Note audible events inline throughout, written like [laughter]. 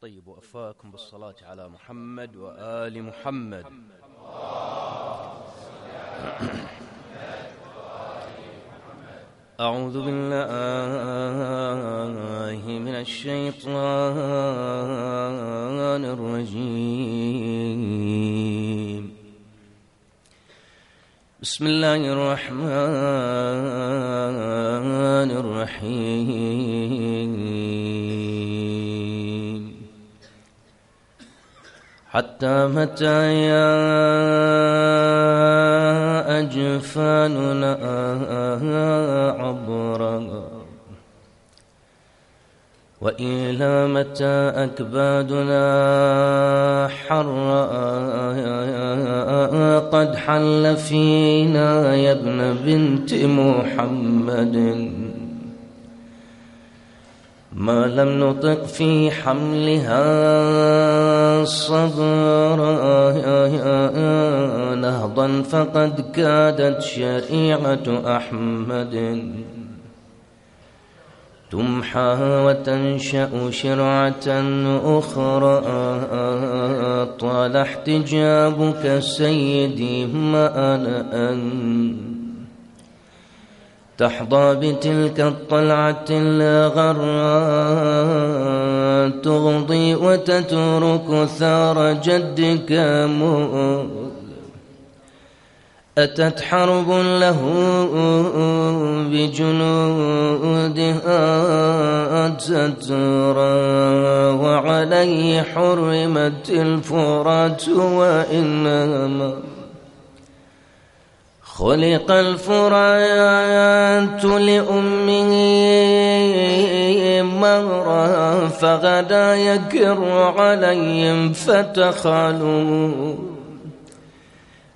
طيب وأفاكم بالصلاة على محمد وآل محمد. أعوذ بالله من الشيطان الرجيم. بسم الله الرحمن الرحيم. حتى متى يا أجفاننا عبرا وإلى متى أكبادنا حرا قد حل فينا يا ابن بنت محمد. ما لم نطق في حملها الصبر. نهضا فقد كادت شريعة أحمد. تمحى وتنشأ شرعة أخرى. طال احتجابك سيدي ما أنا أنت تحظى بتلك الطلعة الغراء تغضي وتترك ثار جدك أتت حرب له بجنودها تترى وعليه حرمت الفرات وإنما خلق الفرات لأمه مرة فغدا يكر عليهم فتخلوا.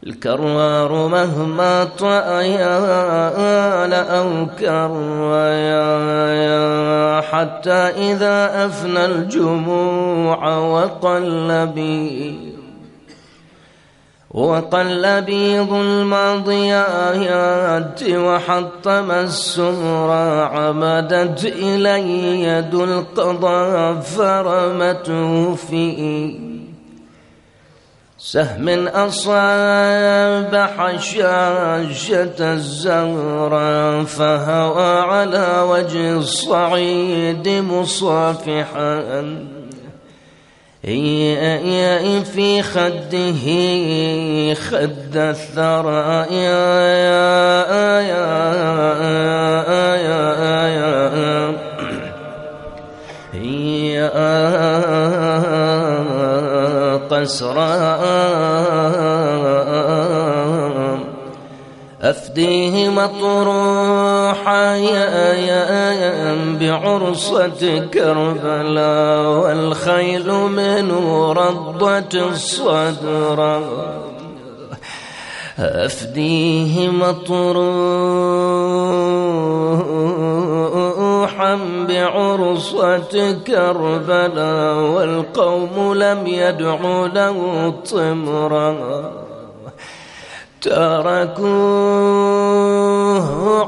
الكرار مهما طأيان أو كريا حتى إذا أفنى الجموع وقل وقل بيض الماضيات وحطم السمر عمدت إلي يد القضاء فرمته في سهم أصاب حشاشة الزهرة فهوى على وجه الصعيد مصافحا في خده خد الثرى يا أفديه مطروحا بعرصة كربلاء والخيل من رضة الصدر. أفديه مطروحا بعرصة كربلاء والقوم لم يدعوا له طمرا. تركوه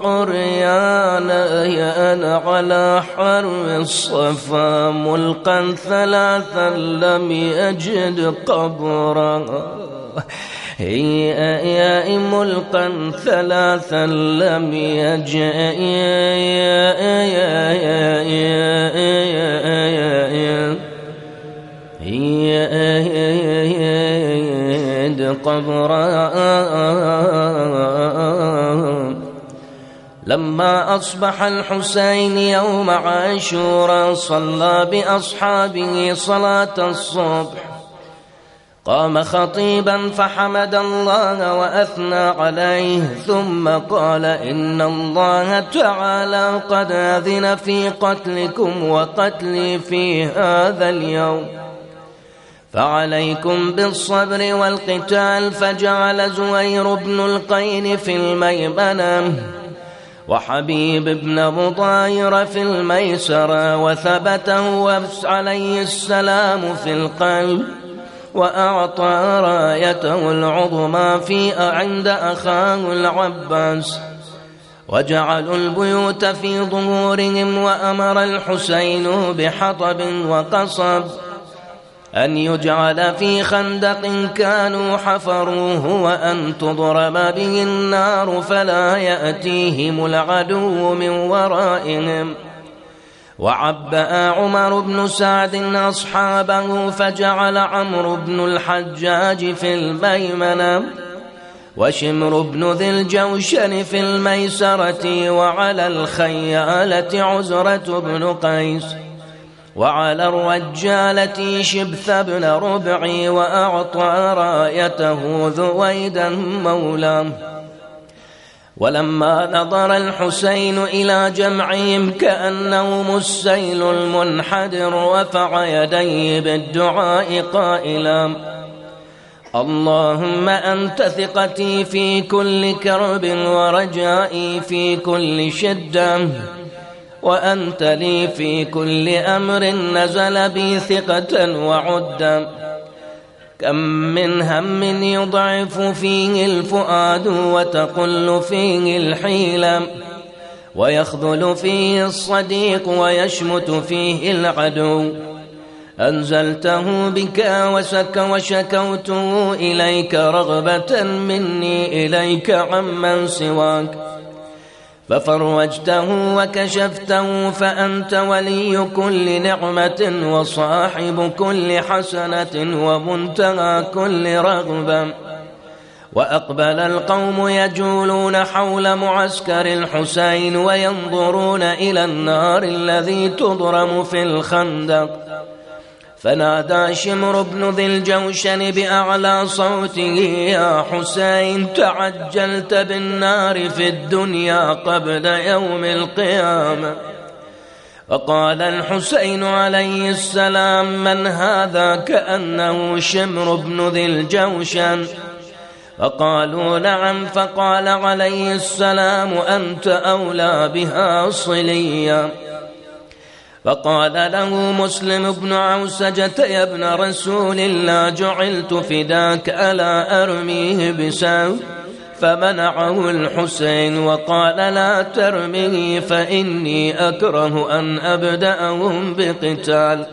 عريانا يانا على حرم الصفا ملقا ثلاثا لم يجد قبرا. هي ملقا ثلاثا لم يجد قبرا لما أصبح الحسين يوم عاشورا صلى بأصحابه صلاة الصبح. قام خطيبا فحمد الله وأثنى عليه ثم قال إن الله تعالى قد أذن في قتلكم وقتلي في هذا اليوم. فعليكم بالصبر والقتال فجعل زوير بن القين في الميمنة وحبيب بن مضاير في الميسرة وثبته عليه السلام في القلب وأعطى رايته العظمى في عند أخاه العباس وجعلوا البيوت في ظهورهم وأمر الحسين بحطب وقصب أن يجعل في خندق كانوا حفروه وأن تضرب به النار فلا يأتيهم العدو من ورائهم. وعبأ عمر بن سعد أصحابه فجعل عمرو بن الحجاج في الميمنة وشمر بن ذي الجوشن في الميسرة وعلى الخيالة عزرة بن قيس. وعلى الرجالة شبث بن ربعي وأعطى رايته ذويدا مولاه ولما نظر الحسين إلى جمعهم كأنهم السيل المنحدر رفع يديه بالدعاء قائلا. اللهم أنت ثقتي في كل كرب ورجائي في كل شدة. وأنت لي في كل أمر نزل بي ثقة وعدا كم من هم يضعف فيه الفؤاد وتقل فيه الحيلة ويخذل فيه الصديق ويشمت فيه العدو. أنزلته بك وسك وشكوته إليك رغبة مني إليك عمن سواك. ففرجته وكشفته فأنت ولي كل نعمة وصاحب كل حسنة ومنتهى كل رغبة. وأقبل القوم يجولون حول معسكر الحسين وينظرون إلى النار الذي تضرم في الخندق. فنادى شمر بن ذي الجوشن بأعلى صوته يا حسين تعجلت بالنار في الدنيا قبل يوم القيامة. فقال الحسين عليه السلام من هذا كأنه شمر بن ذي الجوشن؟ فقالوا نعم. فقال عليه السلام أنت أولى بها صليا. فقال له مسلم بن عوسجة يا ابن رسول الله جعلت فداك ألا أرميه بسام فمنعه الحسين وقال لا ترميه فإني أكره أن أبدأهم بقتال.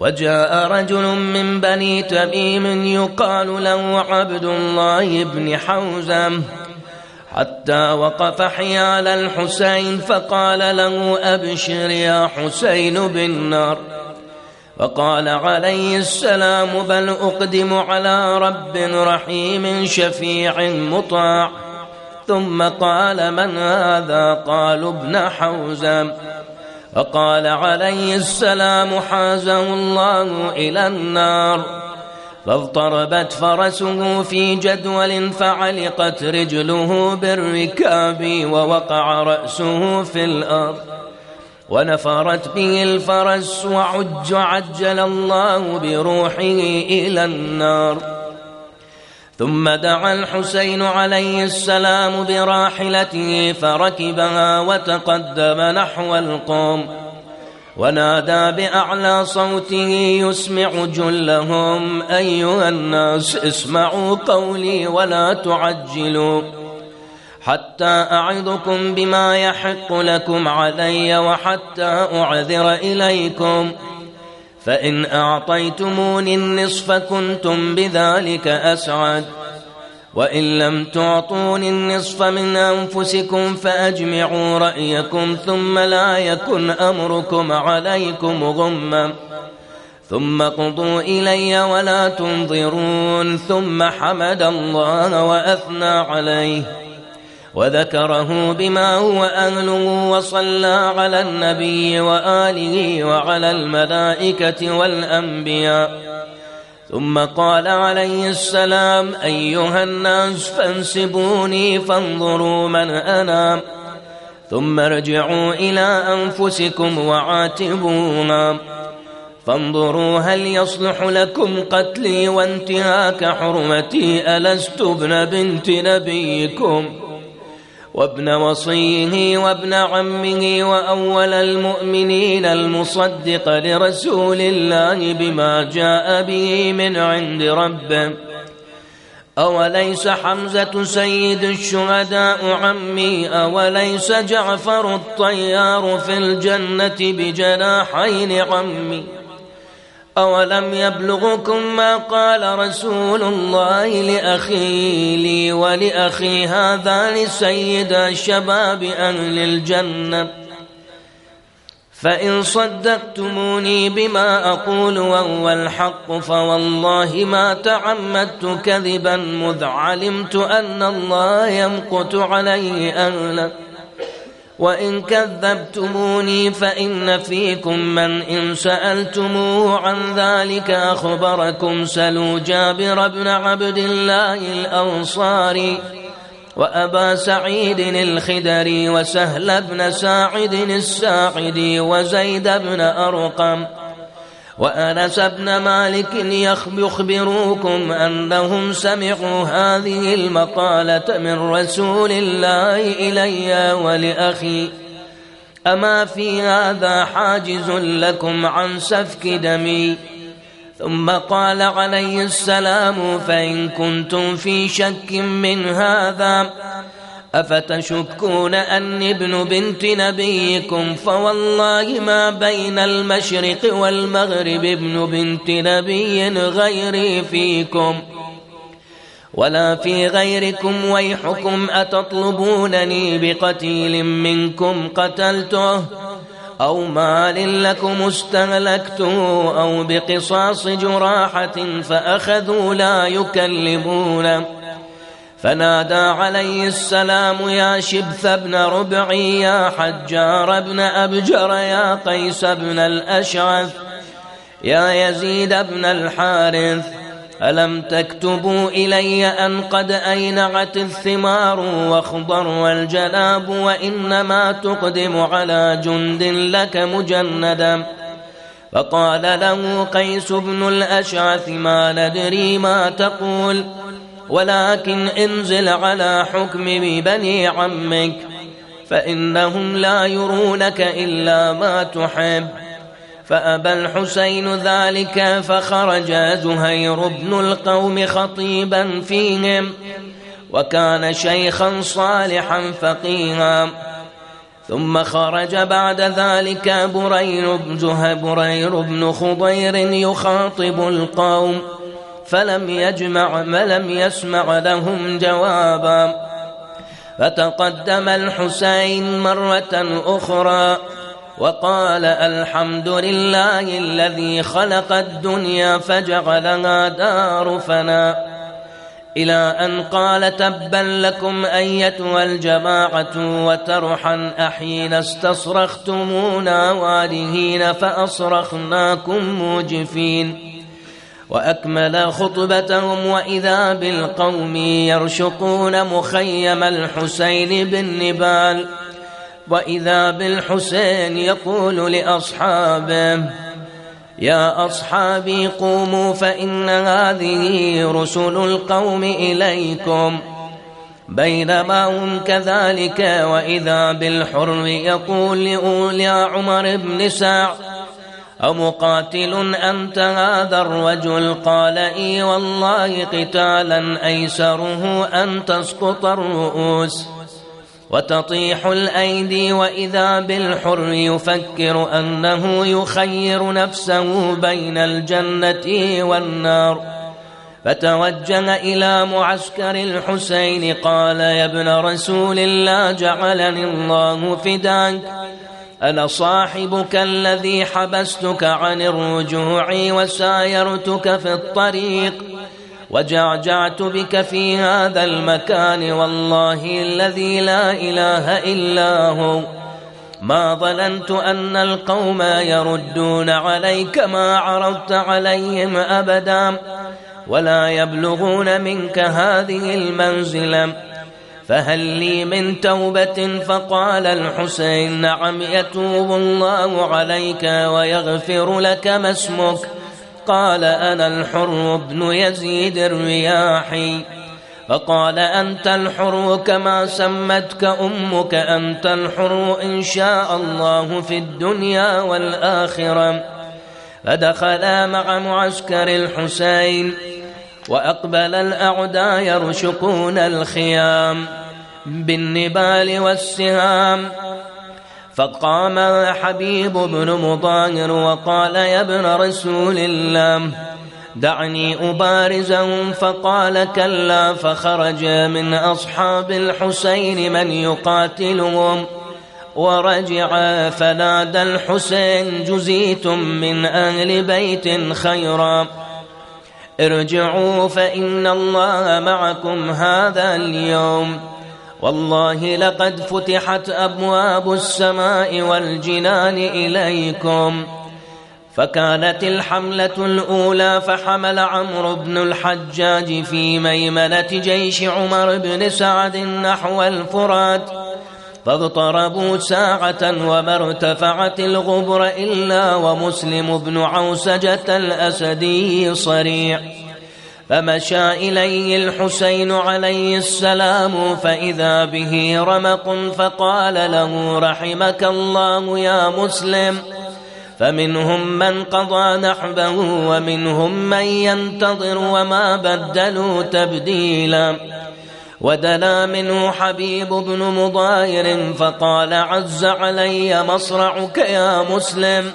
وجاء رجل من بني تميم يقال له عبد الله بن حوزم. حتى وقف حيال الحسين فقال له أبشر يا حسين بالنار. فقال عليه السلام بل أقدم على رب رحيم شفيع مطاع. ثم قال من هذا؟ قالوا ابن حوزم. فقال عليه السلام حازه الله إلى النار. فاضطربت فرسه في جدول فعلقت رجله بالركاب ووقع رأسه في الأرض. ونفرت به الفرس وعج عجل الله بروحه إلى النار. ثم دعا الحسين عليه السلام براحلته فركبها وتقدم نحو القوم. ونادى بأعلى صوته يسمع جلهم. أيها الناس اسمعوا قولي ولا تعجلوا. حتى أعظكم بما يحق لكم علي وحتى أعذر إليكم. فإن أعطيتموني النصف كنتم بذلك أسعد. وإن لم تعطوني النصف من أنفسكم فأجمعوا رأيكم ثم لا يكن أمركم عليكم غما ثم قضوا إلي ولا تنظرون. ثم حمد الله وأثنى عليه. وذكره بما هو أهله وصلى على النبي وآله وعلى الملائكة والأنبياء. ثم قال عليه السلام أيها الناس فانسبوني فانظروا من أنا. ثم ارجعوا إلى أنفسكم وعاتبونا فانظروا هل يصلح لكم قتلي وانتهاك حرمتي. ألست ابن بنت نبيكم ؟ وابن وصيه وابن عمه وأول المؤمنين المصدق لرسول الله بما جاء به من عند ربه. أوليس حمزة سيد الشهداء عمي؟ أوليس جعفر الطيار في الجنة بجناحين عمي؟ أولم يبلغكم ما قال رسول الله لأخي لي ولأخي هذان سيد شباب أهل الجنة؟ فإن صدقتموني بما أقول وهو الحق فوالله ما تعمدت كذبا مذ علمت أن الله يمقت عليه أهله. وإن كذبتموني فإن فيكم من إن سألتموه عن ذلك أخبركم سلوا جابر بن عبد الله الأنصاري وأبا سعيد الخدري وسهل بن ساعد الساعدي وزيد بن أرقم وأنس بن مالك يخبروكم أنهم سمعوا هذه المقالة من رسول الله إلي ولأخي. أما في هذا حاجز لكم عن سفك دمي. ثم قال عليه السلام فإن كنتم في شك من هذا. أفتشكون أني ابن بنت نبيكم فوالله ما بين المشرق والمغرب ابن بنت نبي غيري فيكم ولا في غيركم ويحكم أتطلبونني بقتيل منكم قتلته أو مال لكم استهلكته أو بقصاص جراحة فأخذوا لا يكلمون فنادى عليه السلام يا شبث بن ربعي يا حجار بن أبجر يا قيس بن الأشعث يا يزيد بن الحارث ألم تكتبوا إلي أن قد أينعت الثمار واخضر والجناب وإنما تقدم على جند لك مجندا. فقال له قيس بن الأشعث ما ندري ما تقول؟ ولكن انزل على حكم بني عمك فإنهم لا يرونك إلا ما تحب. فأبى الحسين ذلك فخرج زهير بن القوم خطيبا فيهم وكان شيخا صالحا فقيها. ثم خرج بعد ذلك برير بن برير بن خضير يخاطب القوم. فلم يجمع لم يسمع لهم جوابا. فتقدم الحسين مرة أخرى وقال الحمد لله الذي خلق الدنيا فجعلها دار فناء إلى أن قال تبا لكم أيتها الجماعة وترحا أحين استصرختمونا والهين فأصرخناكم موجفين وأكمل خطبتهم وإذا بالقوم يرشقون مخيم الحسين بالنبال وإذا بالحسين يقول لأصحابه يا أصحابي قوموا فإن هذه رسل القوم إليكم. بينما هم كذلك وإذا بالحر يقول لأولي عمر بن سعد أمقاتل أنت هذا الرجل قال إي والله قتالا أيسره أن تسقط الرؤوس وتطيح الأيدي وإذا بالحر يفكر أنه يخير نفسه بين الجنة والنار فتوجه إلى معسكر الحسين قال يا ابن رسول الله جعلني الله فداك أنا صاحبك الذي حبستك عن الرجوع وسايرتك في الطريق وجعجعت بك في هذا المكان والله الذي لا إله إلا هو. ما ظننت أن القوم يردون عليك ما عرضت عليهم أبدا ولا يبلغون منك هذه المنزلة. فهل لي من توبة؟ فقال الحسين نعم يتوب الله عليك ويغفر لك ما اسمك. قال أنا الحر بن يزيد الرياحي. فقال أنت الحر كما سمتك أمك أنت الحر إن شاء الله في الدنيا والآخرة. فدخلا مع معسكر الحسين. وأقبل الأعداء يرشقون الخيام بالنبال والسهام. فقام حبيب بن مضاهر وقال يا ابن رسول الله دعني أبارزهم فقال كلا. فخرج من أصحاب الحسين من يقاتلهم. ورجع فنادى الحسين جزيتم من أهل بيت خيرا. ارجعوا فإن الله معكم هذا اليوم. والله لقد فتحت أبواب السماء والجنان إليكم. فكانت الحملة الأولى فحمل عمرو بن الحجاج في ميمنة جيش عمر بن سعد نحو الفرات. فاضطربوا ساعة وما ارتفعت الغبر إلا ومسلم بن عوسجة الأسدي صريع. فمشى إليه الحسين عليه السلام فإذا به رمق فقال له رحمك الله يا مسلم. فمنهم من قضى نحبه ومنهم من ينتظر وما بدلوا تبديلا. ودنا منه حبيب بن مضاير فقال عز علي مصرعك يا مسلم.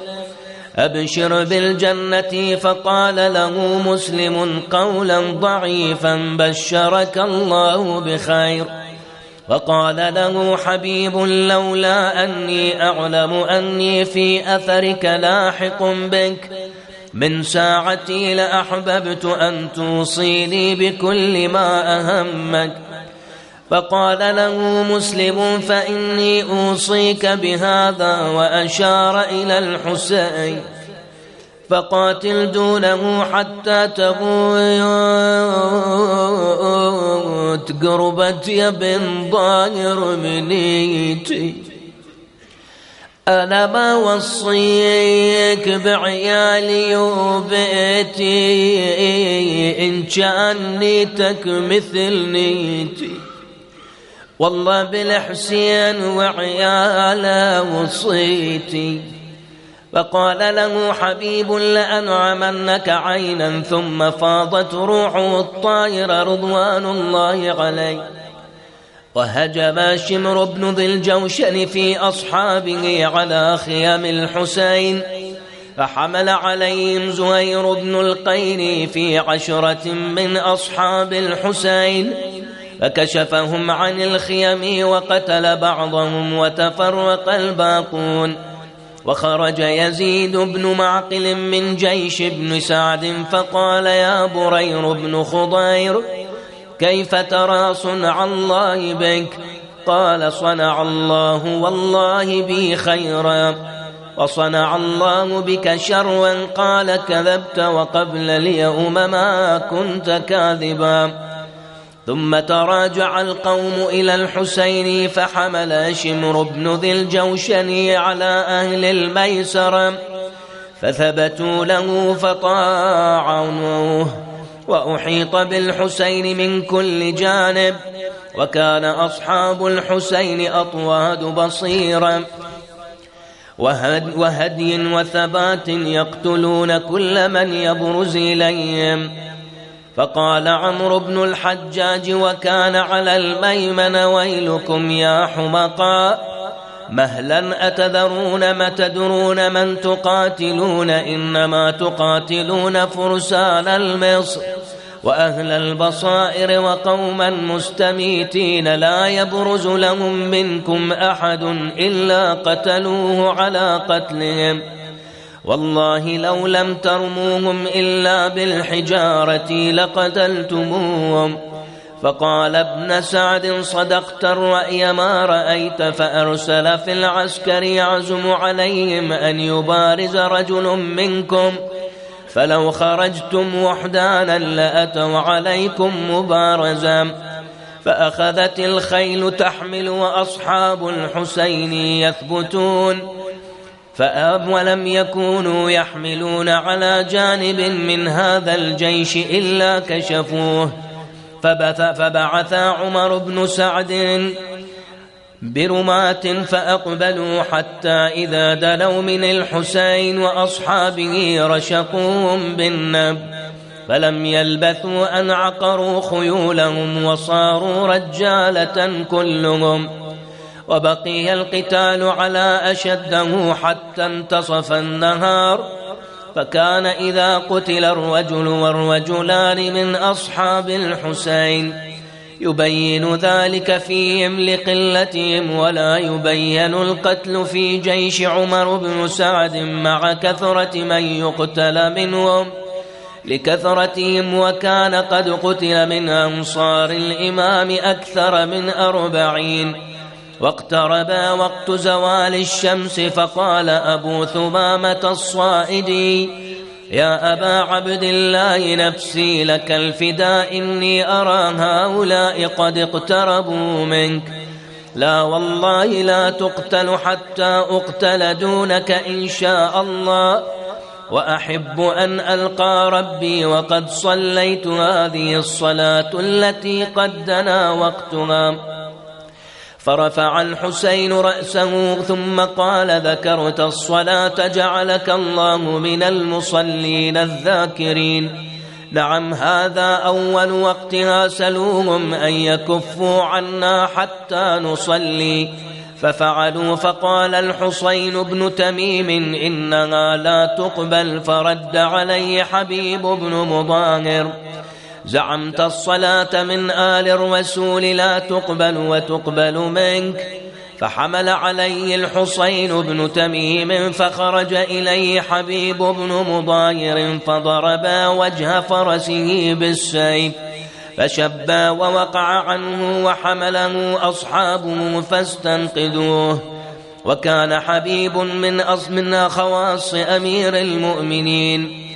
أبشر بالجنة فقال له مسلم قولا ضعيفا بشرك الله بخير. فقال له حبيب لولا أني أعلم أني في أثرك لاحق بك. من ساعتي لأحببت أن توصيني بكل ما أهمك. فقال له مسلم فإني أوصيك بهذا وأشار إلى الحسين فقاتل دونه حتى تموت قربت يا بن ضاير منيتي. أنا ما وصيك بعيالي وبيتي إن كان نيتك مثل نيتي. والله بالحسين وعياله وصيتي. فقال له حبيب لأنعمنك عينا ثم فاضت روحه الطائر رضوان الله عليه. وهجم شمر بن ذي الجوشن في أصحابه على خيام الحسين فحمل عليهم زهير بن القين في عشرة من أصحاب الحسين. فكشفهم عن الخيم وقتل بعضهم وتفرق الباقون. وخرج يزيد بن معقل من جيش ابن سعد فقال يا برير بن خضير كيف ترى صنع الله بك؟ قال صنع الله والله بي خيرا. وصنع الله بك شرا قال كذبت وقبل اليوم ما كنت كاذبا. ثم تراجع القوم إلى الحسين فحمل شمر بن ذي الجوشن على أهل الميسر فثبتوا له فطاعنوه وأحيط بالحسين من كل جانب وكان أصحاب الحسين أطواد بصيرا وهد وهدي وثبات يقتلون كل من يبرز إليهم فقال عمرو بن الحجاج وكان على الميمن ويلكم يا حمقاء مهلا أتذرون ما تدرون من تقاتلون؟ إنما تقاتلون فرسان المصر وأهل البصائر وقوما مستميتين. لا يبرز لهم منكم أحد إلا قتلوه على قتلهم. والله لو لم ترموهم إلا بالحجارة لقتلتموهم. فقال ابن سعد صدقت الرأي ما رأيت فأرسل في العسكر يعزم عليهم أن يبارز رجل منكم. فلو خرجتم وحدانا لأتوا عليكم مبارزا. فأخذت الخيل تحمل وأصحاب الحسين يثبتون. فأب ولم يكونوا يحملون على جانب من هذا الجيش إلا كشفوه. فبث فبعث عمر بن سعد برماة فأقبلوا حتى إذا دلوا من الحسين وأصحابه رشقوهم بالنب. فلم يلبثوا أن عقروا خيولهم وصاروا رجالة كلهم. وبقي القتال على أشده حتى انتصف النهار فكان إذا قتل الرجل والرجلان من أصحاب الحسين. يبين ذلك فيهم لقلتهم ولا يبين القتل في جيش عمر بن سعد مع كثرة من يقتل منهم. لكثرتهم وكان قد قتل من أنصار الإمام أكثر من أربعين. واقترب وقت زوال الشمس فقال أبو ثمامة الصائدي يا أبا عبد الله نفسي لك الفداء إني أرى هؤلاء قد اقتربوا منك. لا والله لا تقتل حتى أقتل دونك إن شاء الله. وأحب أن ألقى ربي وقد صليت هذه الصلاة التي قد دنا وقتها. فرفع الحسين رأسه ثم قال ذكرت الصلاة جعلك الله من المصلين الذاكرين. نعم هذا أول وقتها سلوهم أن يكفوا عنا حتى نصلي. ففعلوا فقال الحسين بن تميم إنها لا تقبل فرد عليه حبيب بن مضاهر. زعمت الصلاة من آل الرسول لا تقبل وتقبل منك فحمل عليه الحسين بن تميم فخرج إليه حبيب بن مضاير فضربا وجه فرسه بالسيف فشبا ووقع عنه وحمله أصحابه فاستنقذوه وكان حبيب من من خواص أمير المؤمنين.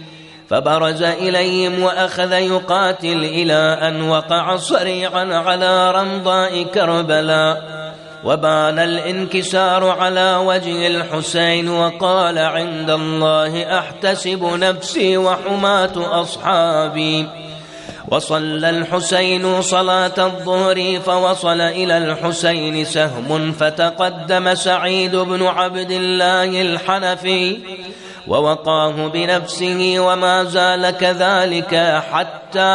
فبرز إليهم وأخذ يقاتل إلى أن وقع صريعا على رمضاء كربلاء. وبان الانكسار على وجه الحسين وقال عند الله أحتسب نفسي وحماة أصحابي. وصلى الحسين صلاة الظهر فوصل إلى الحسين سهم فتقدم سعيد بن عبد الله الحنفي. ووقاه بنفسه وما زال كذلك حتى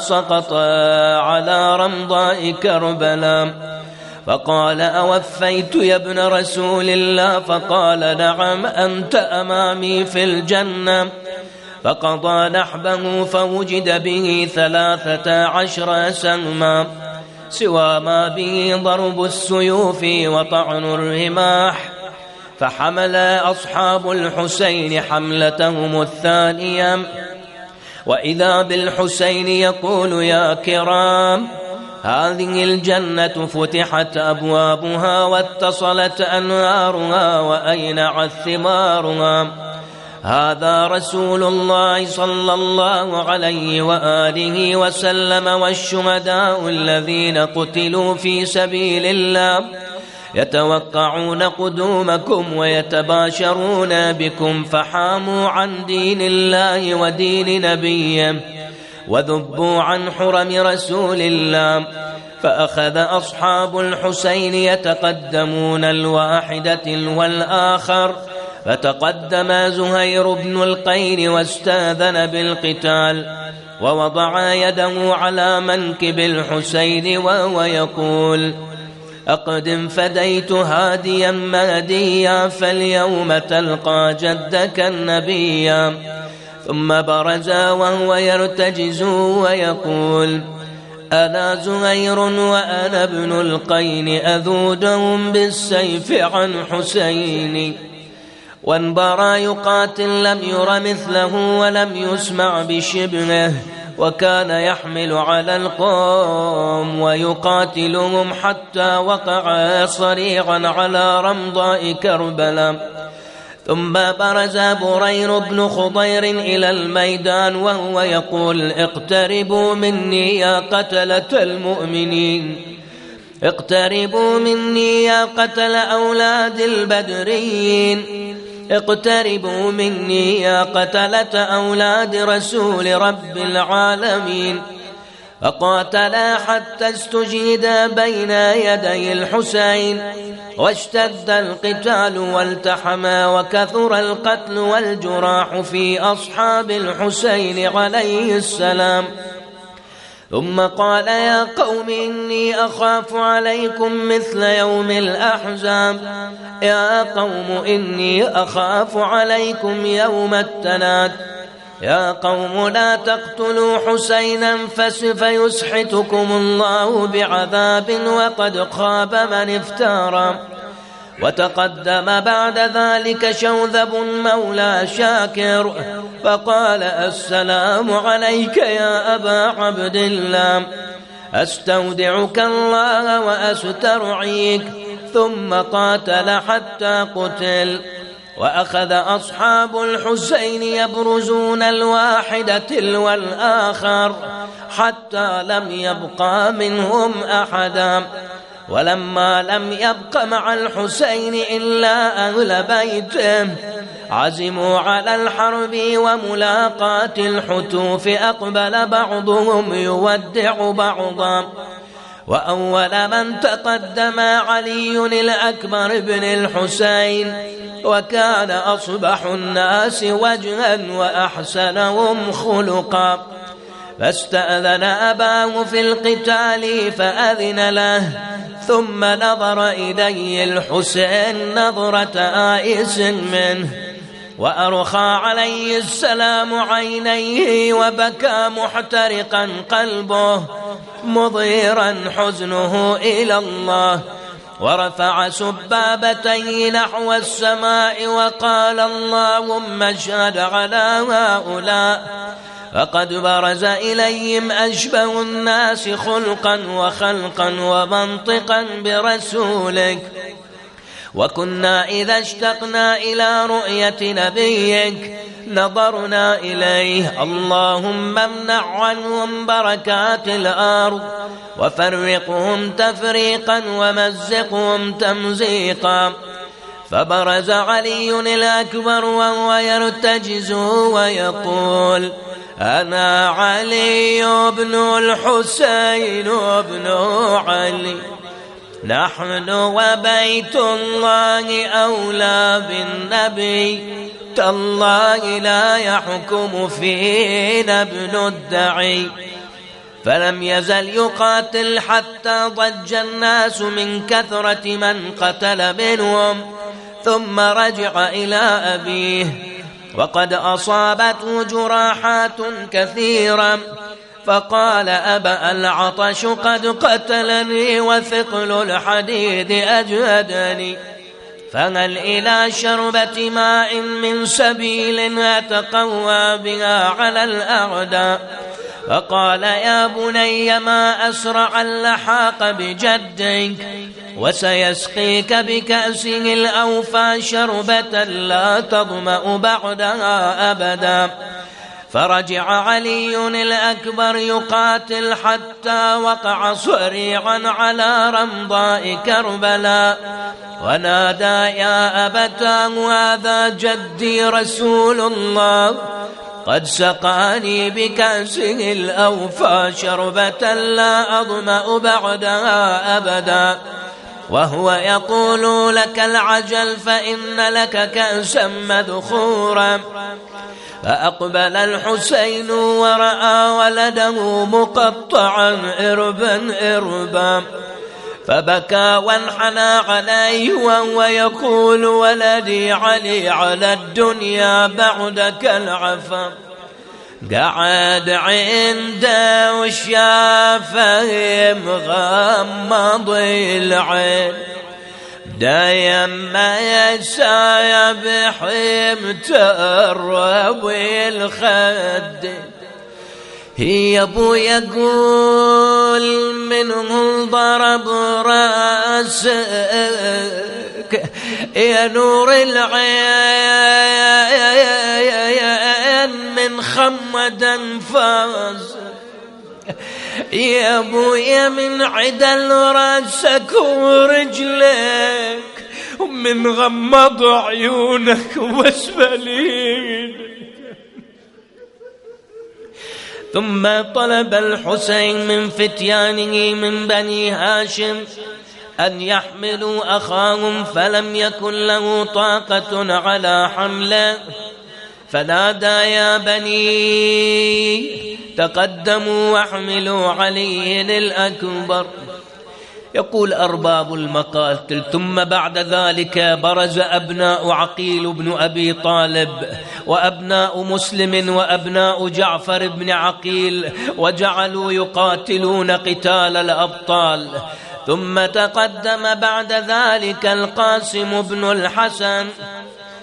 سقط على رمضاء كربلاء. فقال أوفيت يا ابن رسول الله؟ فقال نعم أنت أمامي في الجنة. فقضى نحبه فوجد به ثلاثة عشر سهما سوى ما به ضرب السيوف وطعن الرماح. فحمل أصحاب الحسين حملتهم الثانية. وإذا بالحسين يقول يا كرام هذه الجنة فتحت أبوابها واتصلت أنوارها وأينعت ثمارها؟ هذا رسول الله صلى الله عليه وآله وسلم والشهداء الذين قتلوا في سبيل الله. يتوقعون قدومكم ويتباشرون بكم فحاموا عن دين الله ودين نبيه وذبوا عن حرم رسول الله فأخذ أصحاب الحسين يتقدمون الواحدة والآخر فتقدم زهير بن القين واستاذن بالقتال ووضع يده على منكب الحسين وهو يقول أقدم فديت هاديا مهديا فاليوم تلقى جدك النبيا. ثم برز وهو يرتجز ويقول أنا زهير وأنا ابن القين أذودهم بالسيف عن حسين. وانبرى يقاتل لم ير مثله ولم يسمع بشبهه. وكان يحمل على القوم ويقاتلهم حتى وقع صريعا على رمضاء كربلاء. ثم برز برير بن خضير إلى الميدان وهو يقول اقتربوا مني يا قتلة المؤمنين. اقتربوا مني يا قتل أولاد البدريين. اقتربوا مني يا قتلة أولاد رسول رب العالمين. فقاتلا حتى استجيدا بين يدي الحسين. واشتد القتال والتحما وكثر القتل والجراح في أصحاب الحسين عليه السلام. ثم قال يا قوم إني أخاف عليكم مثل يوم الأحزاب. يا قوم إني أخاف عليكم يوم التناد. يا قوم لا تقتلوا حسينا فسيسحتكم الله بعذاب وقد خاب من افترى. وتقدم بعد ذلك شوذب مولى شاكر فقال السلام عليك يا أبا عبد الله أستودعك الله وأسترعيك ثم قاتل حتى قتل. وأخذ أصحاب الحسين يبرزون الواحد تلو الآخر حتى لم يبقى منهم أحدا. ولما لم يبق مع الحسين إلا أهل بيته عزموا على الحرب وملاقاة الحتوف أقبل بعضهم يودع بعضا. وأول من تقدم علي الأكبر بن الحسين وكان أصبح الناس وجها وأحسنهم خلقا. فاستأذن أباه في القتال فأذن له ثم نظر إلي الحسين نظرة آئس منه وأرخى عليه السلام عينيه وبكى محترقا قلبه مضيرا حزنه إلى الله. ورفع سبابتيه نحو السماء وقال اللهم اشهد على هؤلاء فقد برز إليهم أشبه الناس خلقا وخلقا ومنطقا برسولك. وكنا إذا اشتقنا إلى رؤية نبيك نظرنا إليه. اللهم امنع عنهم بركات الأرض وفرقهم تفريقا ومزقهم تمزيقا. فبرز علي الأكبر وهو يرتجز ويقول أنا علي بن الحسين بن علي. نحن وبيت الله أولى بالنبي. تالله لا يحكم فينا ابن الدعي. فلم يزل يقاتل حتى ضج الناس من كثرة من قتل منهم. ثم رجع إلى أبيه. وقد أصابته جراحات كثيرة. فقال أبا العطش قد قتلني وثقل الحديد أجهدني. فهل إلى شربة ماء من سبيل أتقوى بها على الأعداء فقال يا بني ما أسرع اللحاق بجدك وسيسقيك بكأسه الأوفى شربة لا تظمأ بعدها أبدا فرجع علي الأكبر يقاتل حتى وقع صريعا على رمضاء كربلاء ونادى يا أبتاه هذا جدي رسول الله. قد سقاني بكأسه الأوفى شربة لا أظمأ بعدها أبدا. وهو يقول لك العجل فإن لك كأسا مذخورا فأقبل الحسين ورأى ولده مقطعا إربا إربا. فبكى وانحنى عليه وهو يقول ولدي علي على الدنيا بعدك العفا قعد عنده وشافه مغمض العين. دايم ما يسايب حمت الربي الخد. هي ابو يقول منه ضرب راسك يا نور العين. من خمد انفاس يا أبويا من عدل راسك ورجلك ومن غمض عيونك واسفلين. ثم طلب الحسين من فتيانه من بني هاشم أن يحملوا أخاهم فلم يكن له طاقة على حمله. فنادى يا بني تقدموا واحملوا علي الأكبر. يقول أرباب المقاتل ثم بعد ذلك برز أبناء عقيل بن أبي طالب وأبناء مسلم وأبناء جعفر بن عقيل وجعلوا يقاتلون قتال الأبطال. ثم تقدم بعد ذلك القاسم بن الحسن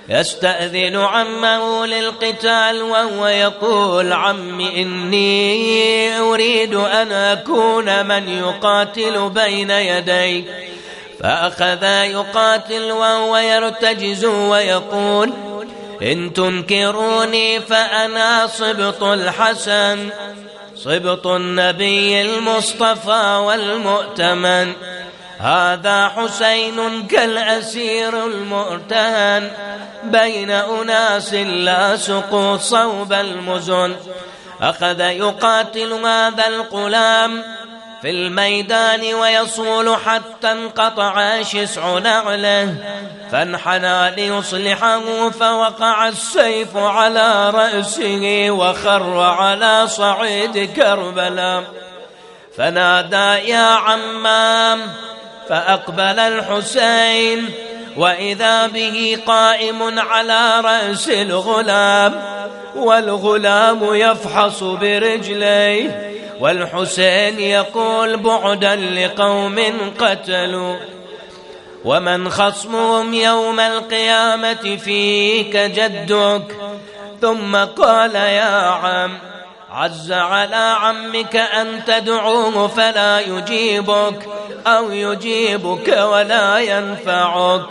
يستأذن عمه للقتال وهو يقول عم إني أريد أن أكون من يقاتل بين يدي. فأخذ يقاتل وهو يرتجز ويقول إن تنكروني فأنا صبط الحسن صبط النبي المصطفى والمؤتمن. هذا حسين كالأسير المؤتهن بين أناس لا سقوا صوب المزن. أخذ يقاتل هذا الغلام في الميدان ويصول حتى انقطع شسع نعله. فانحنى ليصلحه فوقع السيف على رأسه وخر على صعيد كربلاء. فنادى يا عمام فأقبل الحسين وإذا به قائم على رأس الغلام والغلام يفحص برجليه والحسين يقول بعدا لقوم قتلوا. ومن خصمهم يوم القيامة فيك جدك ثم قال يا عم عز على عمك أن تدعوه فلا يجيبك أو يجيبك ولا ينفعك.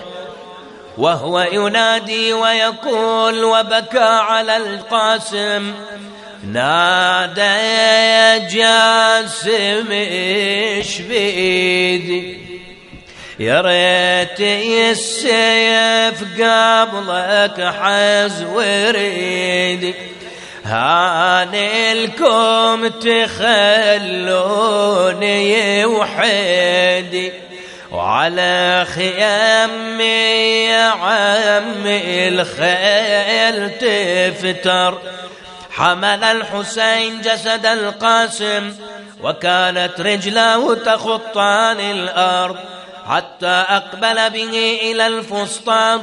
وهو ينادي ويقول وبكى على القاسم نادى يا جاسم إيش بيدي يا ريت السيف قبلك حز وريدي هانلكم تخلوني وحيدي وعلى خيامي يا عمي الخيل تفتر. حمل الحسين جسد القاسم وكانت رجلاه تخطان الأرض حتى أقبل به إلى الفسطاط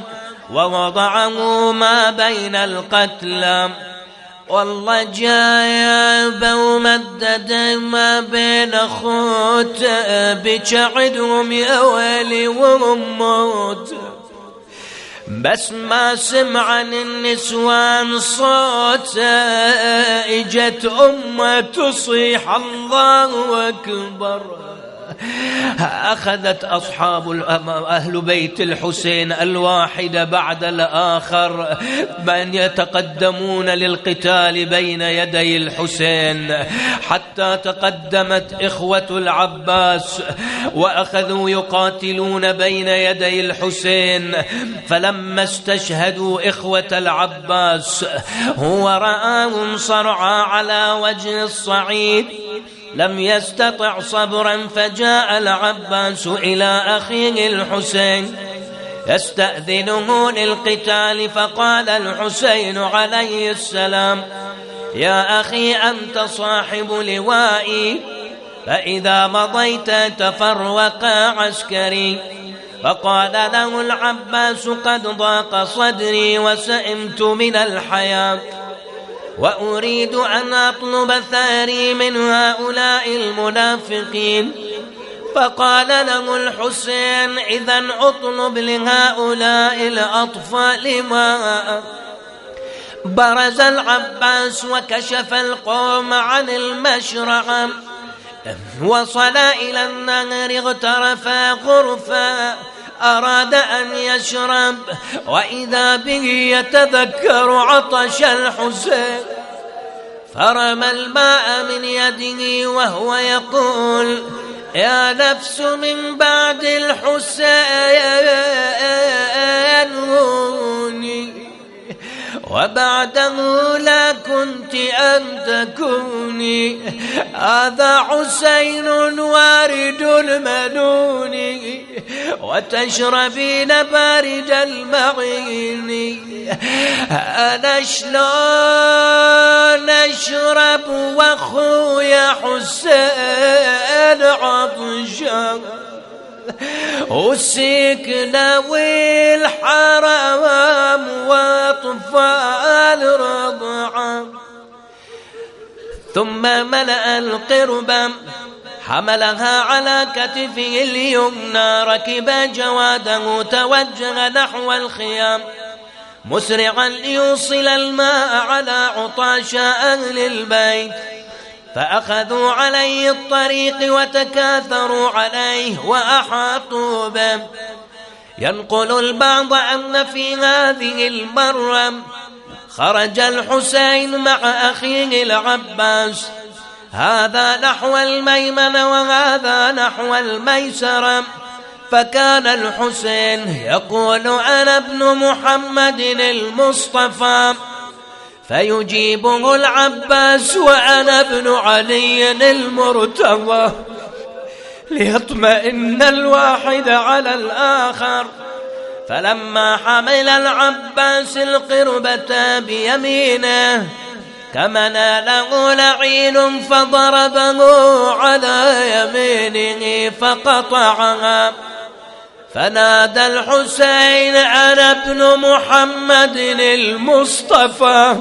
ووضعه ما بين القتلى. والله جايب ومدد ما بين أخوت بجعدهم يا ويلي وموت. بس ما سمع النسوان صوت إجت أمة تصيح الله أكبر. [laughs] أخذت أصحاب أهل بيت الحسين الواحد بعد الآخر. من يتقدمون للقتال بين يدي الحسين. حتى تقدمت إخوة العباس وأخذوا يقاتلون بين يدي الحسين. فلما استشهدوا إخوة العباس هو رآهم صرعى على وجه الصعيد. لم يستطع صبرا فجاء العباس إلى أخيه الحسين. يستأذنه للقتال فقال الحسين عليه السلام يا أخي أنت صاحب لوائي فإذا مضيت تفرق عسكري. فقال له العباس قد ضاق صدري وسئمت من الحياة. وأريد أن أطلب ثاري من هؤلاء المنافقين. فقال له الحسين إذا أطلب لهؤلاء الأطفال ماء برز العباس وكشف القوم عن المشرع. وصل إلى النهر اغترفا غرفا. أراد أن يشرب وإذا به يتذكر عطش الحسين. فرمى الماء من يده وهو يقول يا نفس من بعد الحسين. وبعده لا كنت أن تكوني. هذا حسين وارد المنون. وتشربين بارد المعين. أنا شلون أشرب وخ الحسين عطشان؟ والسكنة والحرام وأطفال رضعا ثم ملأ القربة حملها على كتفه اليمنى ركب جواده توجه نحو الخيام. مسرعا ليوصل الماء على عطاش أهل البيت. فأخذوا عليه الطريق وتكاثروا عليه وأحاطوا به. ينقل البعض أن في هذه المرة خرج الحسين مع أخيه العباس. هذا نحو الميمن وهذا نحو الميسر. فكان الحسين يقول أنا ابن محمد المصطفى. فيجيبه العباس وأنا ابن علي المرتضى ليطمئن الواحد على الآخر. فلما حمل العباس القربة بيمينه كما ناله لعين فضربه على يمينه فقطعها. فنادى الحسين أنا ابن محمد المصطفى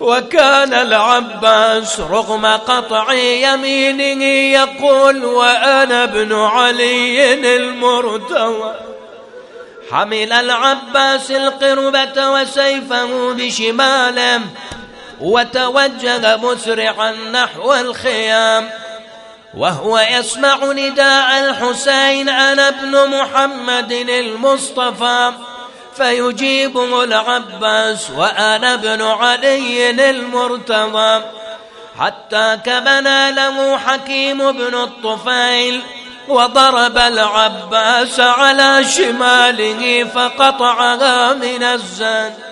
وكان العباس رغم قطع يمينه يقول وأنا ابن علي المرتوى حمل العباس القربة وسيفه بشماله وتوجه مسرعا نحو الخيام. وهو يسمع نداء الحسين أنا ابن محمد المصطفى. فيجيبه العباس وأنا ابن علي المرتضى. حتى كبنا له حكيم بن الطفيل. وضرب العباس على شماله فقطعها من الزاد.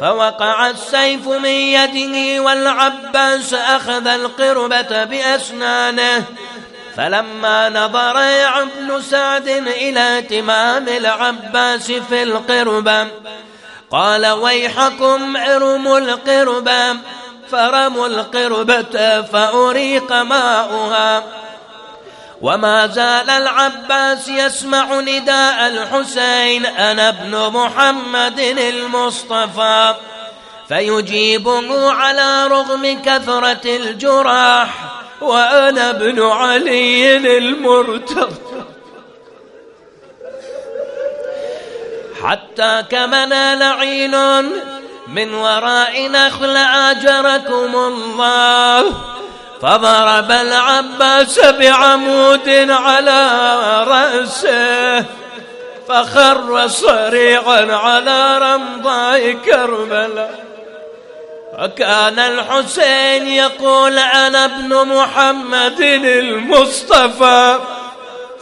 فوقع السيف من يده والعباس أخذ القربة بأسنانه. فلما نظر ابن سعد إلى تمام العباس في القربة قال ويحكم ارموا القربة فرموا القربة فأريق ماؤها. وما زال العباس يسمع نداء الحسين أنا ابن محمد المصطفى. فيجيبه على رغم كثرة الجراح وأنا ابن علي المرتضى. حتى كمنا لعين من وراء نخل أجركم الله. فضرب العباس بعمود على رأسه فخر صريعا على رمضاء كربلاء. وكان الحسين يقول أنا ابن محمد المصطفى.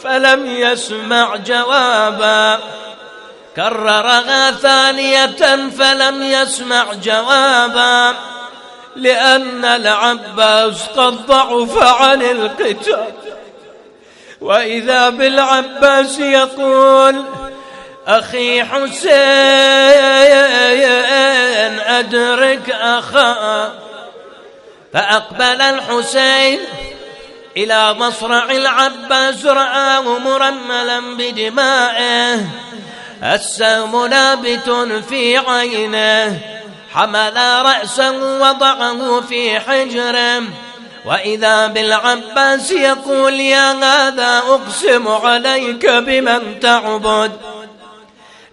فلم يسمع جوابا. كررها ثانية فلم يسمع جوابا. لأن العباس قد ضعف عن القتال. وإذا بالعباس يقول أخي حسين أدرك أخا. فأقبل الحسين إلى مصرع العباس رآه مرملا بدمائه. السهم نابت في عينه. حمل رأسه وضعه في حجره. وإذا بالعباس يقول يا هذا أقسم عليك بمن تعبد.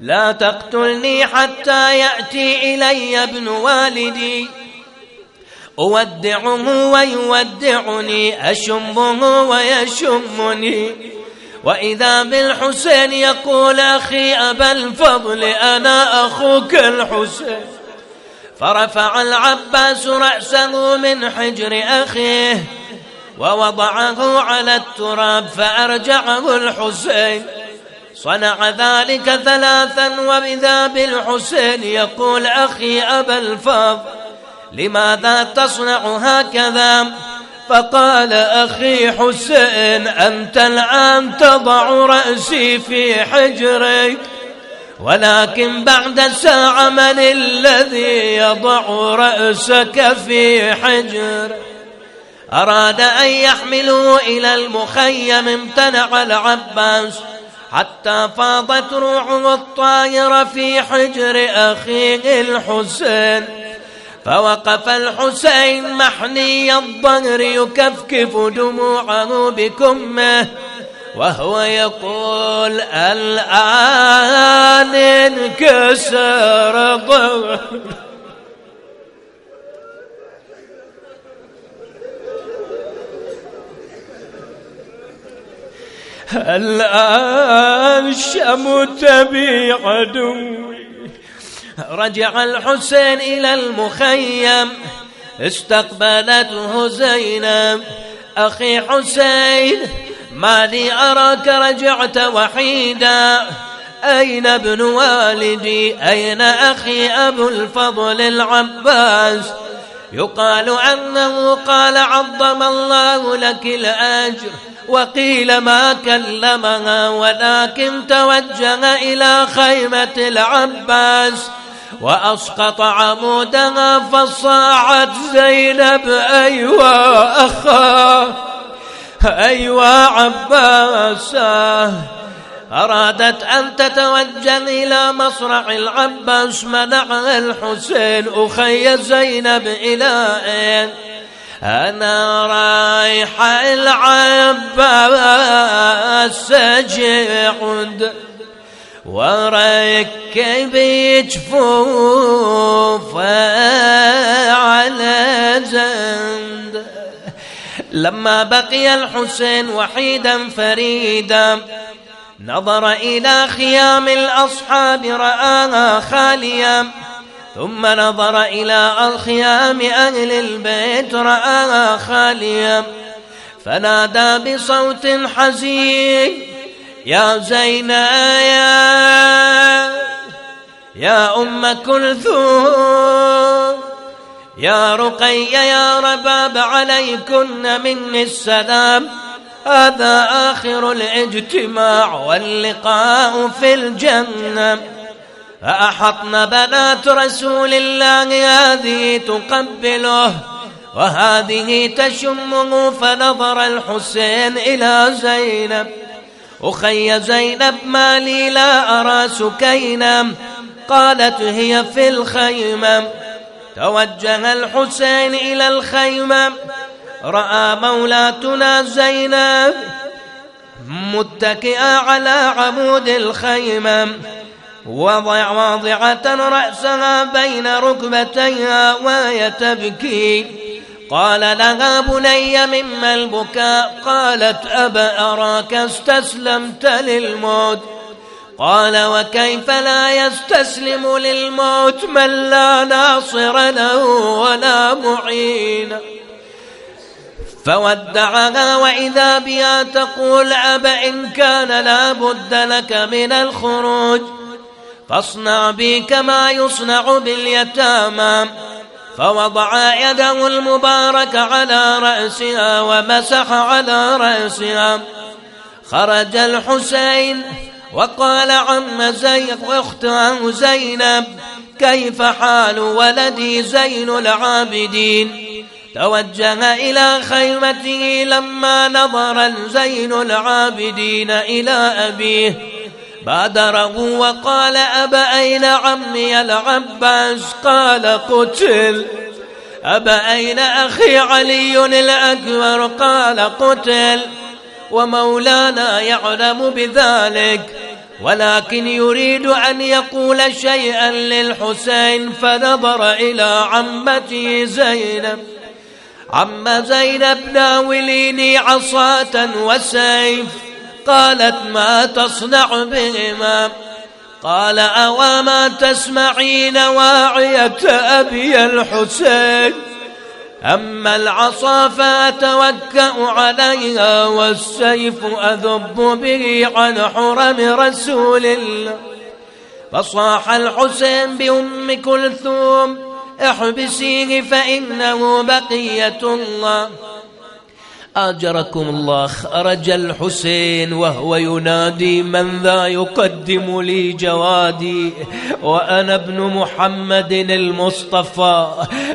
لا تقتلني حتى يأتي إلي ابن والدي. أودعه ويودعني أشمه ويشمني. وإذا بالحسين يقول أخي أبا الفضل أنا أخوك الحسين. فرفع العباس رأسه من حجر أخيه ووضعه على التراب فأرجعه الحسين. صنع ذلك ثلاثا وبذا بالحسين يقول أخي أبا الفضل لماذا تصنع هكذا؟ فقال أخي حسين أنت الآن تضع رأسي في حجرك. ولكن بعد ساعة من الذي يضع رأسك في حجر؟ أراد أن يحملوا إلى المخيم امتنع العباس حتى فاضت روحه الطائرة في حجر أخيه الحسين. فوقف الحسين محني الظهر يكفكف دموعه بكمه. وهو يقول الآن انكسر ظهر الآن شمت بي عدوي رجع الحسين إلى المخيم. استقبلته زينب. أخي حسين ما لي أراك رجعت وحيدا. أين ابن والدي؟ أين أخي أبو الفضل العباس؟ يقال أنه قال عظم الله لك الأجر وقيل ما كلمها ولكن توجه إلى خيمة العباس وأسقط عمودها فصاعت زينب أيوا أخاه. أيوا عباسة أرادت أن تتوجه إلى مصرع العباس منعها الحسين أخي زينب إلى أنا رايح العباس سجعد وركب جفوف على زند لما بقي الحسين وحيدا فريدا نظر إلى خيام الأصحاب رآها خاليا ثم نظر إلى الخيام أهل البيت رآها خاليا. فنادى بصوت حزين يا زينب يا, يا أم كلثوم يا رقي يا رباب عليكن مني السلام. هذا آخر الاجتماع واللقاء في الجنة. فأحطن بنات رسول الله هذه تقبله وهذه تشمه فنظر الحسين إلى زينب. أخي زينب ما لي لا أرى سكينا قالت هي في الخيمة. توجه الحسين إلى الخيمة رأى مولاتنا زينب متكئة على عمود الخيمة وضع واضعة رأسها بين ركبتيها وهي تبكي. قال لها بني مما البكاء؟ قالت أبا أراك استسلمت للموت. قال وكيف لا يستسلم للموت من لا ناصر له ولا معين فودعها وإذا بها تقول أب إن كان لا بد لك من الخروج فاصنع بي كما يصنع باليتامى فوضع يده المبارك على رأسها ومسح على رأسها خرج الحسين وقال عم زيد واخته زينب كيف حال ولدي زين العابدين؟ توجه إلى خيمته لما نظر زين العابدين إلى أبيه. بادره وقال أب أين عمي العباس؟ قال قتل. أب أين أخي علي الأكبر؟ قال قتل. ومولانا يعلم بذلك ولكن يريد أن يقول شيئا للحسين فنظر إلى عمته زينب. عم زينب ناوليني عصاة وسيف قالت ما تصنع بهما؟ قال أوما تسمعين واعية أبي الحسين؟ أما العصا فأتوكأ عليها والسيف أذب به عن حرم رسول الله. فصاح الحسين بأم كلثوم احبسيه فإنه بقية الله. آجركم الله خرج الحسين وهو ينادي من ذا يقدم لي جوادي؟ وأنا ابن محمد المصطفى.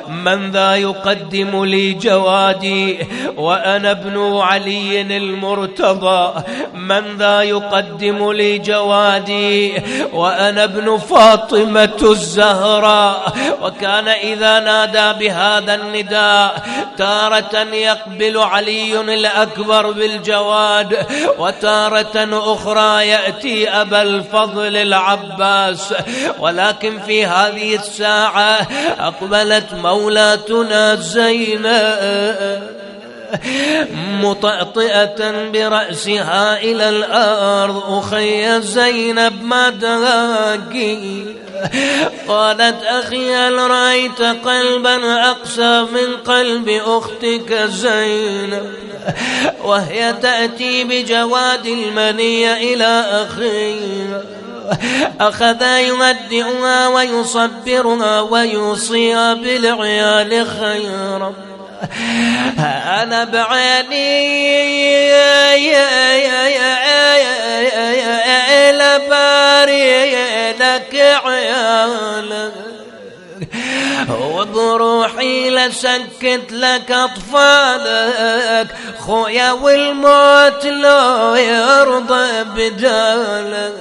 من ذا يقدم لي جوادي؟ وأنا ابن علي المرتضى. من ذا يقدم لي جوادي؟ وأنا ابن فاطمة الزهراء. وكان إذا نادى بهذا النداء تارة يقبل علي الأكبر بالجواد وتارة أخرى يأتي أبا الفضل العباس. ولكن في هذه الساعة أقبلت مولاتنا زينب مطأطئة برأسها إلى الأرض. أخي زينب ما داقي. قالت أخي هل رأيت قلبا أقسى من قلب أختك زينب؟ وهي تأتي بجواد المنية إلى أخيها. أخذ يهدئها ويصبرها ويوصيها بالعيال خيرا. [laughs] أنا بعيني لك عيالك وبروحي لسكت لك أطفالك. خويا والموت لو يرضى بدالك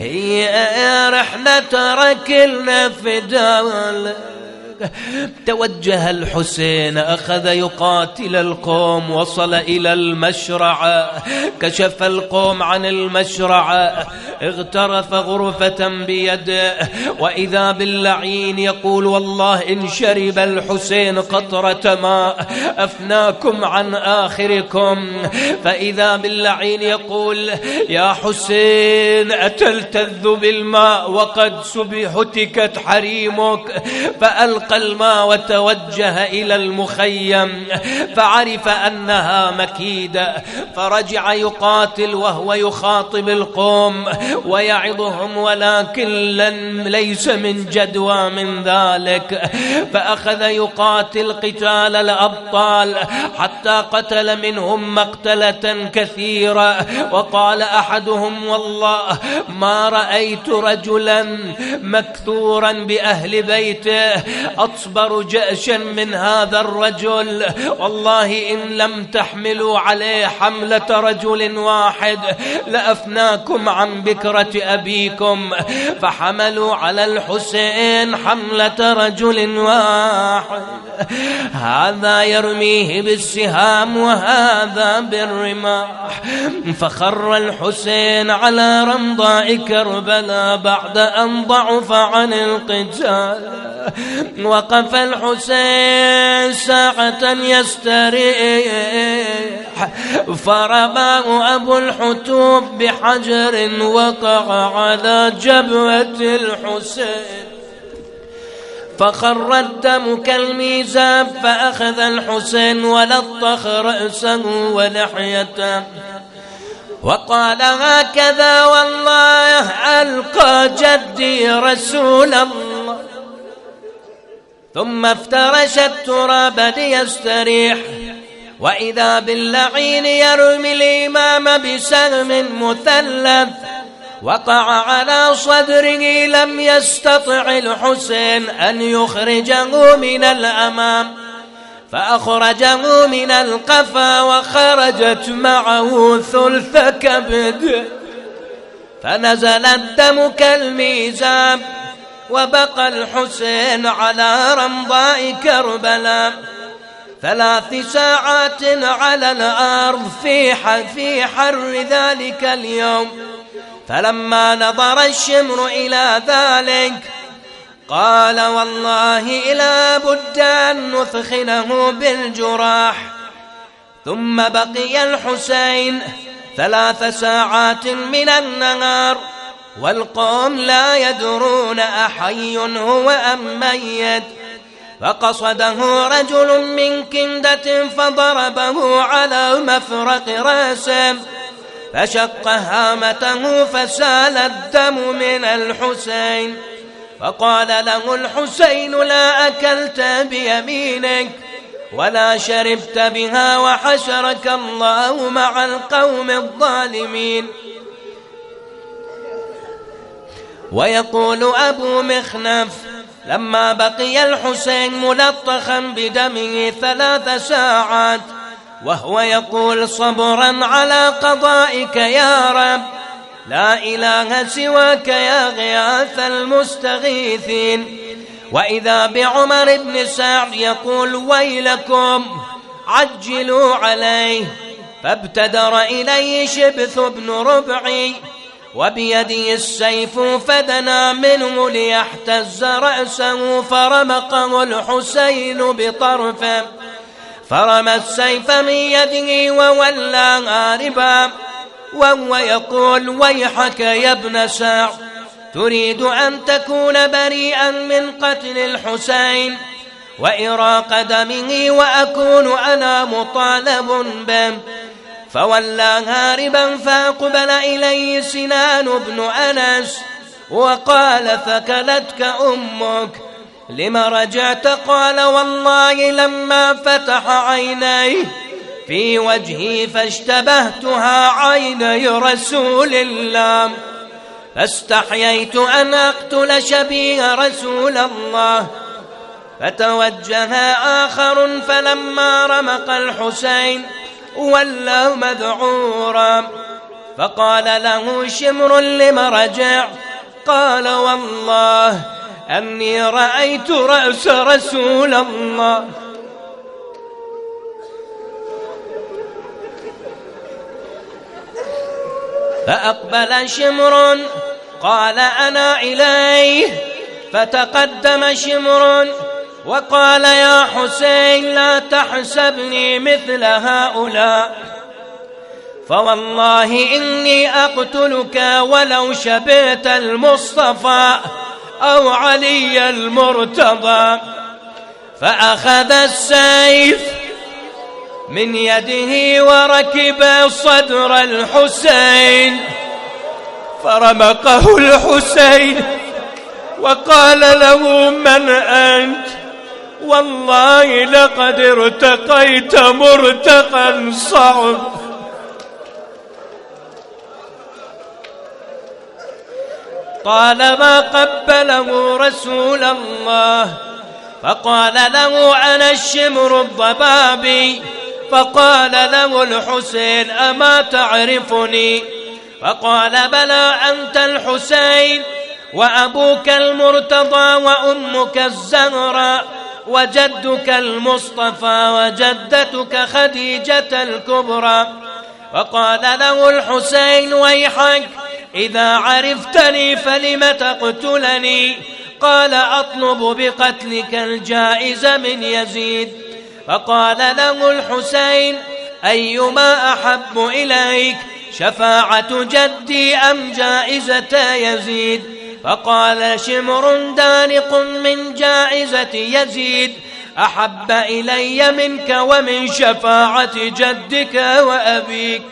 يا رحلة ترك لنا فدالك توجه الحسين أخذ يقاتل القوم وصل إلى المشرعة كشف القوم عن المشرعة اغترف غرفة بيده وإذا باللعين يقول والله إن شرب الحسين قطرة ماء أفناكم عن آخركم. فإذا باللعين يقول يا حسين أتلتذ بالماء وقد سبحتكت حريمك. فألقى الماء وتوجه إلى المخيم فعرف أنها مكيدة فرجع يقاتل وهو يخاطب القوم ويعظهم ولكن لن ليس من جدوى من ذلك. فأخذ يقاتل قتال الأبطال حتى قتل منهم مقتلة كثيرة وقال أحدهم والله ما رأيت رجلا مكثورا بأهل بيته أصبر جأشا من هذا الرجل. والله إن لم تحملوا عليه حملة رجل واحد لأفناكم عن بكرة أبيكم. فحملوا على الحسين حملة رجل واحد. هذا يرميه بالسهام وهذا بالرماح. فخر الحسين على رمضاء كربلاء بعد أن ضعف عن القتال. وقف الحسين ساعة يستريح. فرماه أبو الحتوب بحجر وقع على جبهة الحسين. فخر الدم كالميزان فأخذ الحسين ولطخ رأسه ولحيته وقال هكذا والله ألقى جدي رسول الله. ثم افترش التراب ليستريح. وإذا باللعين يرمي الإمام بسهم مثلث وقع على صدره لم يستطع الحسين أن يخرجه من الأمام. فأخرجه من القفا وخرجت معه ثلث كبد. فنزل الدم كالميزان. وبقى الحسين على رمضاء كربلاء. ثلاث ساعات على الأرض في في حر ذلك اليوم. فلما نظر الشمر إلى ذلك قال والله لا بد أن نثخنه بالجراح. ثم بقي الحسين ثلاث ساعات من النهار والقوم لا يدرون أحي هو أم ميت. فقصده رجل من كندة فضربه على مفرق راسه. فشق هامته فسال الدم من الحسين. فقال له الحسين لا أكلت بيمينك ولا شربت بها وحشرك الله مع القوم الظالمين. ويقول أبو مخنف لما بقي الحسين ملطخا بدمه ثلاث ساعات وهو يقول صبرا على قضائك يا رب لا إله سواك يا غياث المستغيثين. وإذا بعمر بن سعد يقول ويلكم عجلوا عليه فابتدر إليه شبث بن ربعي وبيده السيف فدنا منه ليحتز رأسه فرمقه الحسين بطرفه. فرمى السيف من يده وولى هاربا وهو يقول ويحك يا ابن سعد تريد أن تكون بريئا من قتل الحسين وإراق دمه وأكون أنا مطالب به. فولى هاربا فأقبل إليه سنان بن أنس وقال ثكلتك أمك لم رجعت؟ قال والله لما فتح عينيه في وجهي فاشتبهتها عيني رسول الله. فاستحييت أن أقتل شبيه رسول الله. فتوجه آخر فلما رمق الحسين ولى مذعورا. فقال له شمر لم رجع؟ قال والله أني رأيت رأس رسول الله. فأقبل شمر قال أنا إليه. فتقدم شمر وقال يا حسين لا تحسبني مثل هؤلاء. فوالله إني أقتلك ولو شبيت المصطفى أو علي المرتضى. فأخذ السيف من يده وركب صدر الحسين. فرمقه الحسين وقال له من أنت؟ والله لقد ارتقيت مرتقا صعب. قال ما قبله رسول الله. فقال له أنا الشمر الضبابي. فقال له الحسين أما تعرفني؟ فقال بلى أنت الحسين وأبوك المرتضى وأمك الزهراء. وجدك المصطفى وجدتك خديجة الكبرى. وقال له الحسين ويحك إذا عرفتني فلم تقتلني؟ قال أطلب بقتلك الجائز من يزيد. فقال له الحسين أيما أحب إليك شفاعة جدي أم جائزة يزيد؟ فقال شمر دانق من جائزة يزيد أحب إلي منك ومن شفاعة جدك وأبيك.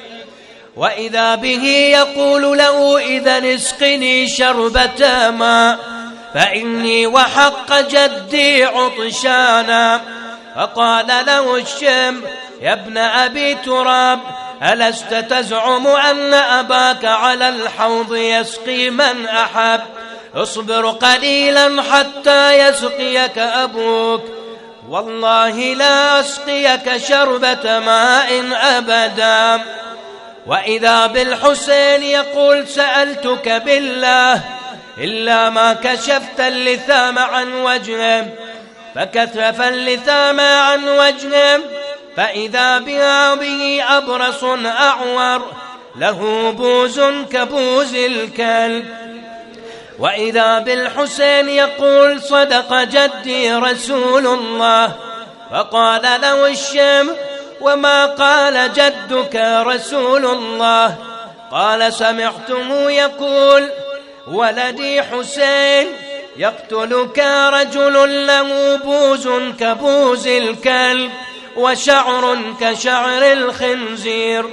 وإذا به يقول له إذا اسقني شربة ماء فإني وحق جدي عطشانا. فقال له الشم يا ابن أبي تراب ألست تزعم أن أباك على الحوض يسقي من أحب؟ اصبر قليلا حتى يسقيك أبوك. والله لا أسقيك شربة ماء أبدا. وإذا بالحسين يقول سألتك بالله إلا ما كشفت اللثام عن وجهه فكثف اللثام عن وجهه فإذا بها به أبرص أعور له بوز كبوز الكلب. وإذا بالحسين يقول صدق جدي رسول الله. فقال له الشم وما قال جدك رسول الله؟ قال سمعتم يقول ولدي حسين يقتلك رجل له بوز كبوز الكلب. وشعر كشعر الخنزير.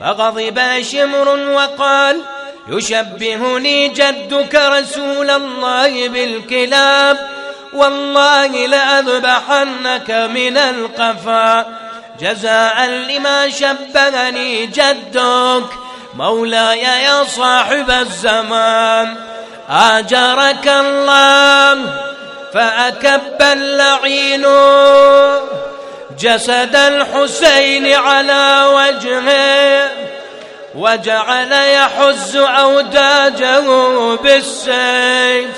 فغضب شمر وقال يشبهني جدك رسول الله بالكلاب. والله لأذبحنك من القفا جزاء لما شبهني جدك. مولاي يا صاحب الزمان. آجرك الله فأكب اللعين. جسد الحسين على وجهه وجعل يحز أوداجه بالسيف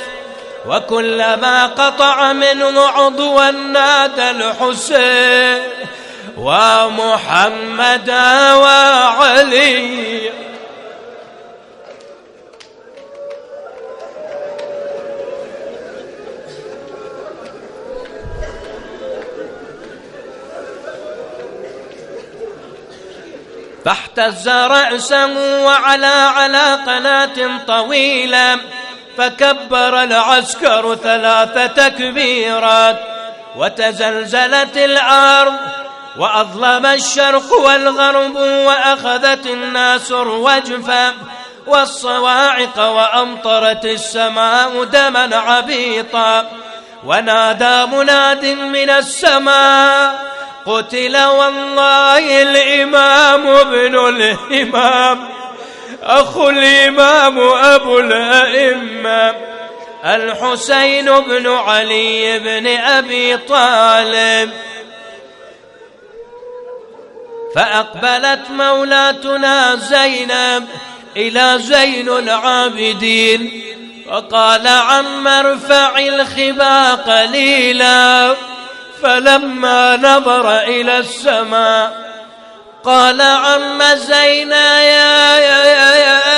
وكلما قطع منه عضوا نادى الحسين ومحمدا وعلي فاحتز رأسه وعلى على قناة طويلة فكبر العسكر ثلاث تكبيرات وتزلزلت الأرض وأظلم الشرق والغرب وأخذت الناس الوجفة والصواعق وأمطرت السماء دما عبيطا ونادى مناد من السماء قتل والله الإمام ابن الإمام. أخو الإمام أبو الأئمة. الحسين بن علي بن أبي طالب. فأقبلت مولاتنا زينب إلى زين العابدين. وقال عم ارفع الخبا قليلا. فلما نظر إلى السماء قال عم زينا يا يا يا يا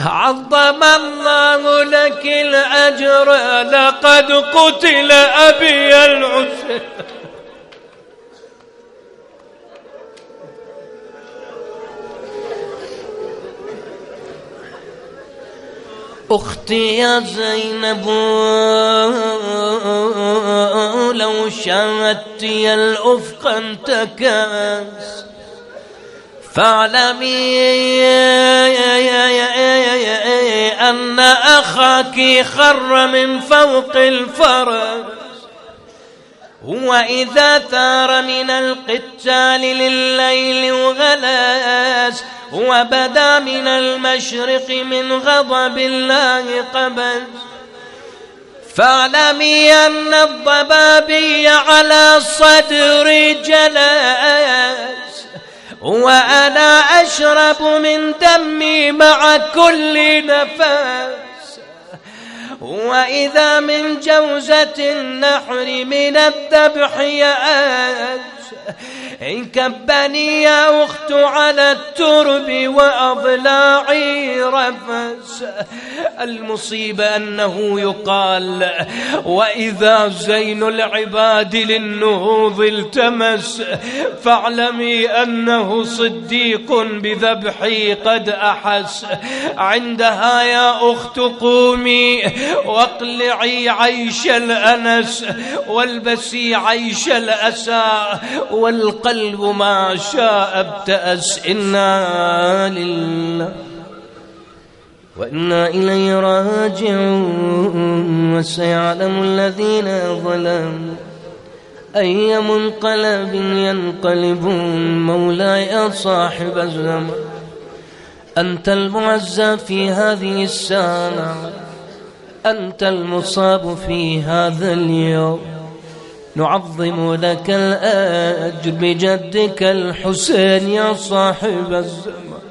عظم الله لك الأجر لقد قتل أبي العسر أختي يا زينب لو شاهدتي الأفق انتكاس فاعلمي أن أخاك خر من فوق الفرس. وإذا ثار من القتال لليل وغلاس وبدا من المشرق من غضب الله قبل. فاعلمي أن الضبابي على صدر جلاس وأنا أشرب من دمي مع كل نفس. وإذا من جوزة النحر من الذبح يأس. إن كبني يا أخت على الترب وأضلاعي رفس. المصيبة أنه يقال وإذا زين العباد للنهوض التمس فاعلمي أنه صديق بذبحي قد أحس. عندها يا أخت قومي واقلعي عيش الأنس والبسي عيش الأسى. والقلب ما شاء ابتأس إنا لله وإنا إليه راجعون. وسيعلم الذين ظلموا أي منقلب ينقلبون. مولاي صاحب الزمن أنت المعزى في هذه الساعة أنت المصاب في هذا اليوم. نعظم لك الأجر بجدك الحسين يا صاحب الزمان.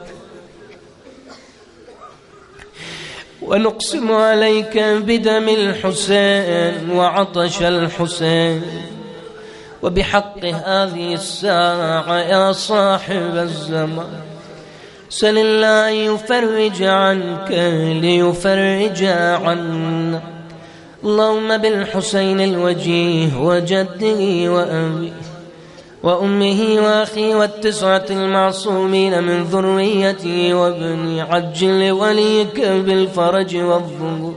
ونقسم عليك بدم الحسين وعطش الحسين. وبحق هذه الساعة يا صاحب الزمان. سل الله يفرج عنك ليفرج عنا. اللهم بالحسين الوجيه وجده وأبيه وأمه وأخي والتسعة المعصومين من ذريته وابني عجل وليك بالفرج والظهور.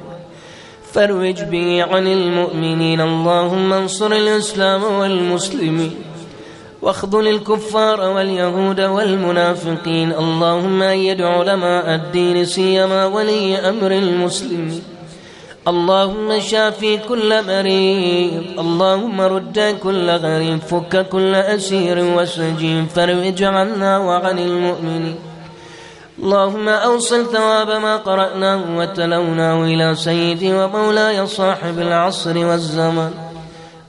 فرج به عن المؤمنين اللهم انصر الإسلام والمسلمين. واخذل الكفار واليهود والمنافقين اللهم أيد علماء الدين سيما ولي أمر المسلمين. اللهم شافي كل مريض اللهم رد كل غريب فك كل أسير وسجين فرج عنا وعن المؤمنين. اللهم أوصل ثواب ما قرأناه وتلوناه إلى سيدي ومولاي صاحب العصر والزمان.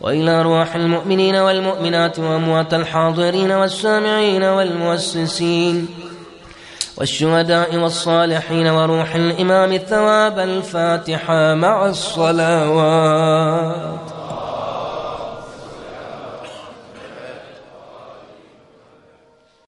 وإلى أرواح المؤمنين والمؤمنات وأموات الحاضرين والسامعين والمؤسسين. والشهداء والصالحين وروح الإمام الثواب الفاتحة مع الصلوات.